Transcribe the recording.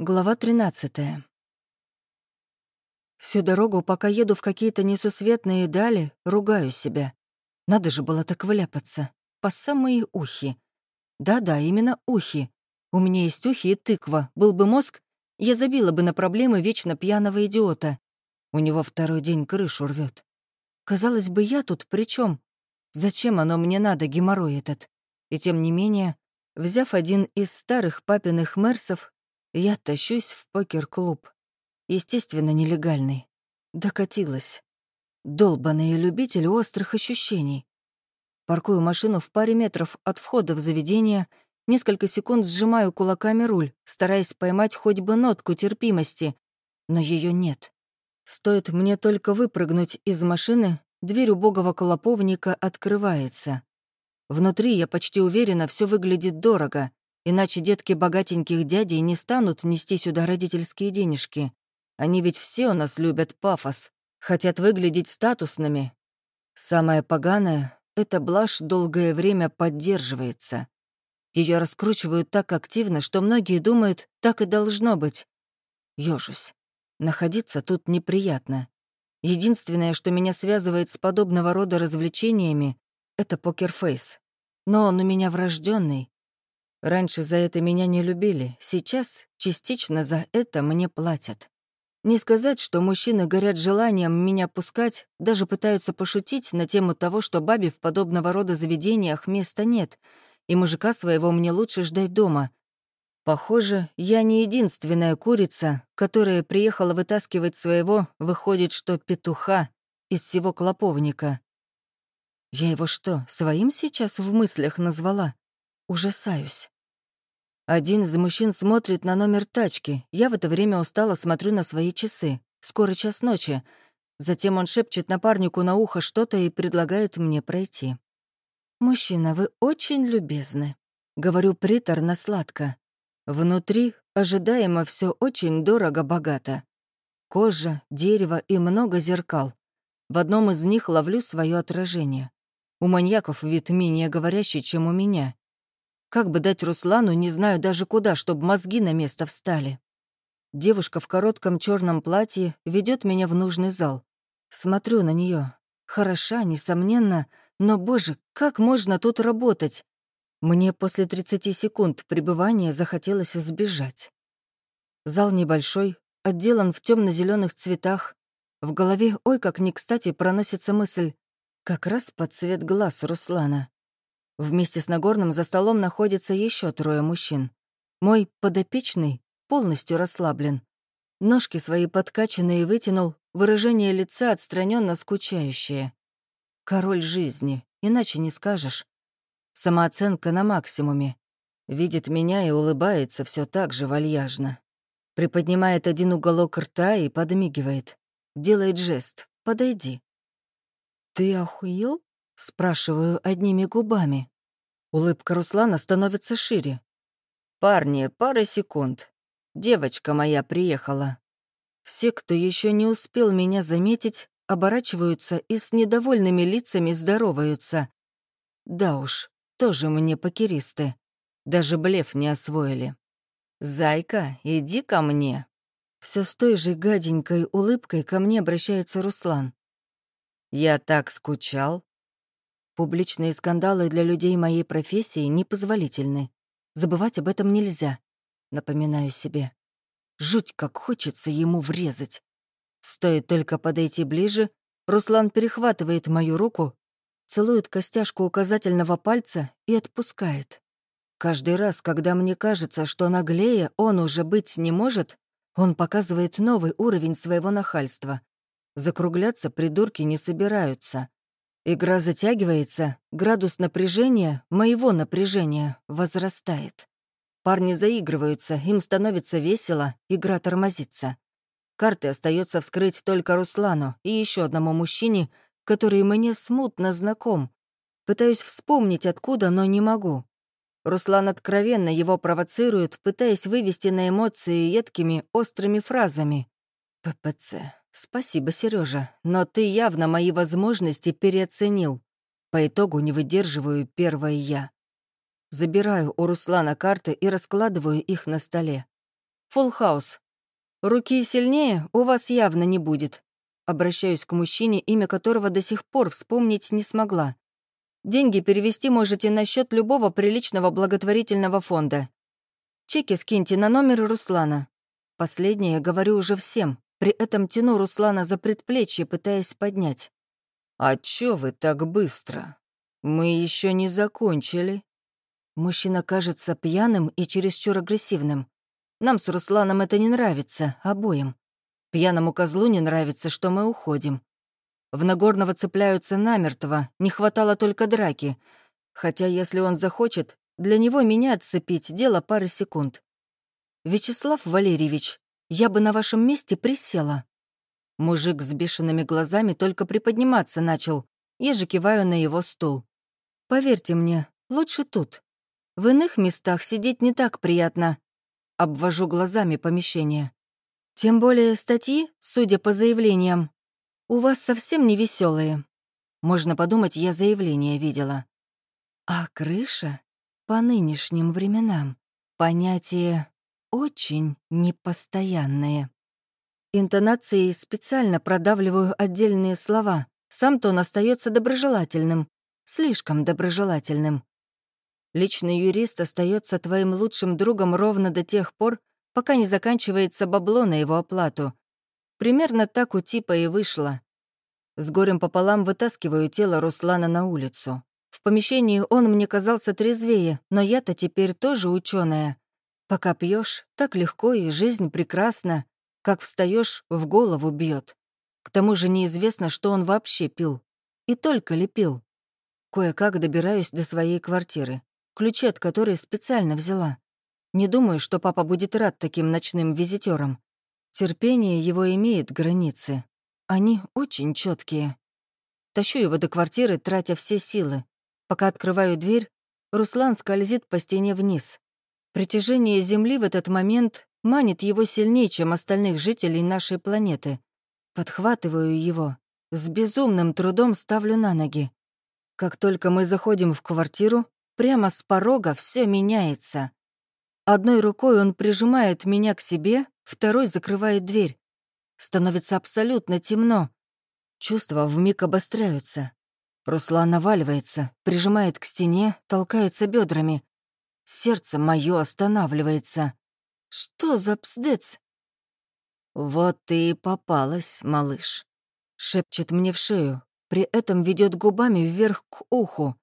Глава 13. Всю дорогу, пока еду в какие-то несусветные дали, ругаю себя. Надо же было так вляпаться. По самые ухи. Да-да, именно ухи. У меня есть ухи и тыква. Был бы мозг, я забила бы на проблемы вечно пьяного идиота. У него второй день крышу рвет. Казалось бы, я тут при чем? Зачем оно мне надо, геморрой этот? И тем не менее, взяв один из старых папиных мерсов, я тащусь в покер-клуб. Естественно, нелегальный. Докатилась. Долбаные любители острых ощущений. Паркую машину в паре метров от входа в заведение, несколько секунд сжимаю кулаками руль, стараясь поймать хоть бы нотку терпимости, но ее нет. Стоит мне только выпрыгнуть из машины, дверь убогого колоповника открывается. Внутри, я почти уверена, все выглядит дорого. Иначе детки богатеньких дядей не станут нести сюда родительские денежки. Они ведь все у нас любят пафос, хотят выглядеть статусными. Самое поганое — это блажь долгое время поддерживается. Ее раскручивают так активно, что многие думают, так и должно быть. Ёжусь. Находиться тут неприятно. Единственное, что меня связывает с подобного рода развлечениями, это покерфейс. Но он у меня врожденный, Раньше за это меня не любили, сейчас частично за это мне платят. Не сказать, что мужчины горят желанием меня пускать, даже пытаются пошутить на тему того, что бабе в подобного рода заведениях места нет, и мужика своего мне лучше ждать дома. Похоже, я не единственная курица, которая приехала вытаскивать своего, выходит, что петуха, из всего клоповника. Я его что, своим сейчас в мыслях назвала? Ужасаюсь. Один из мужчин смотрит на номер тачки. Я в это время устало смотрю на свои часы. Скоро час ночи. Затем он шепчет напарнику на ухо что-то и предлагает мне пройти. «Мужчина, вы очень любезны», — говорю приторно-сладко. Внутри ожидаемо все очень дорого-богато. Кожа, дерево и много зеркал. В одном из них ловлю свое отражение. У маньяков вид менее говорящий, чем у меня. Как бы дать Руслану, не знаю даже куда, чтобы мозги на место встали. Девушка в коротком черном платье ведет меня в нужный зал. Смотрю на нее. Хороша, несомненно, но, боже, как можно тут работать? Мне после 30 секунд пребывания захотелось сбежать. Зал небольшой, отделан в темно зеленых цветах. В голове, ой, как не кстати, проносится мысль, как раз под цвет глаз Руслана. Вместе с Нагорным за столом находится еще трое мужчин. Мой подопечный полностью расслаблен. Ножки свои подкачанные вытянул, выражение лица отстраненно скучающее. Король жизни, иначе не скажешь. Самооценка на максимуме. Видит меня и улыбается все так же вальяжно. Приподнимает один уголок рта и подмигивает. Делает жест «Подойди». «Ты охуел?» Спрашиваю одними губами. Улыбка Руслана становится шире. «Парни, пара секунд. Девочка моя приехала». Все, кто еще не успел меня заметить, оборачиваются и с недовольными лицами здороваются. Да уж, тоже мне покеристы. Даже блеф не освоили. «Зайка, иди ко мне». Все с той же гаденькой улыбкой ко мне обращается Руслан. «Я так скучал. Публичные скандалы для людей моей профессии непозволительны. Забывать об этом нельзя, напоминаю себе. Жуть, как хочется ему врезать. Стоит только подойти ближе, Руслан перехватывает мою руку, целует костяшку указательного пальца и отпускает. Каждый раз, когда мне кажется, что наглее он уже быть не может, он показывает новый уровень своего нахальства. Закругляться придурки не собираются. Игра затягивается, градус напряжения, моего напряжения, возрастает. Парни заигрываются, им становится весело, игра тормозится. Карты остается вскрыть только Руслану и еще одному мужчине, который мне смутно знаком. Пытаюсь вспомнить, откуда, но не могу. Руслан откровенно его провоцирует, пытаясь вывести на эмоции едкими, острыми фразами. «ППЦ, «Спасибо, Сережа, но ты явно мои возможности переоценил. По итогу не выдерживаю первое я. Забираю у Руслана карты и раскладываю их на столе. Фулл хаус. Руки сильнее у вас явно не будет. Обращаюсь к мужчине, имя которого до сих пор вспомнить не смогла. Деньги перевести можете на счет любого приличного благотворительного фонда. Чеки скиньте на номер Руслана. Последнее говорю уже всем, при этом тяну Руслана за предплечье, пытаясь поднять. «А чё вы так быстро? Мы еще не закончили». Мужчина кажется пьяным и чересчур агрессивным. Нам с Русланом это не нравится, обоим. Пьяному козлу не нравится, что мы уходим. В Нагорного цепляются намертво, не хватало только драки. Хотя, если он захочет, для него меня отцепить — дело пары секунд. «Вячеслав Валерьевич, я бы на вашем месте присела». Мужик с бешеными глазами только приподниматься начал. Я же киваю на его стул. «Поверьте мне, лучше тут. В иных местах сидеть не так приятно». Обвожу глазами помещение. Тем более статьи, судя по заявлениям, у вас совсем не веселые. Можно подумать, я заявление видела. А крыша по нынешним временам понятие очень непостоянное. Интонацией специально продавливаю отдельные слова. Сам тон остается доброжелательным, слишком доброжелательным. Личный юрист остается твоим лучшим другом ровно до тех пор, пока не заканчивается бабло на его оплату, Примерно так у типа и вышло. С горем пополам вытаскиваю тело Руслана на улицу. В помещении он мне казался трезвее, но я-то теперь тоже ученая. Пока пьешь, так легко и жизнь прекрасна. Как встаешь, в голову бьет. К тому же неизвестно, что он вообще пил. И только ли пил. Кое-как добираюсь до своей квартиры, ключи от которой специально взяла. Не думаю, что папа будет рад таким ночным визитерам. Терпение его имеет границы. Они очень четкие. Тащу его до квартиры, тратя все силы. Пока открываю дверь, Руслан скользит по стене вниз. Притяжение Земли в этот момент манит его сильнее, чем остальных жителей нашей планеты. Подхватываю его, с безумным трудом ставлю на ноги. Как только мы заходим в квартиру, прямо с порога все меняется. Одной рукой он прижимает меня к себе, второй закрывает дверь. Становится абсолютно темно. Чувства вмиг обостряются. Руслан наваливается, прижимает к стене, толкается бедрами. Сердце мое останавливается. Что за псдец? «Вот ты и попалась, малыш», — шепчет мне в шею, при этом ведет губами вверх к уху.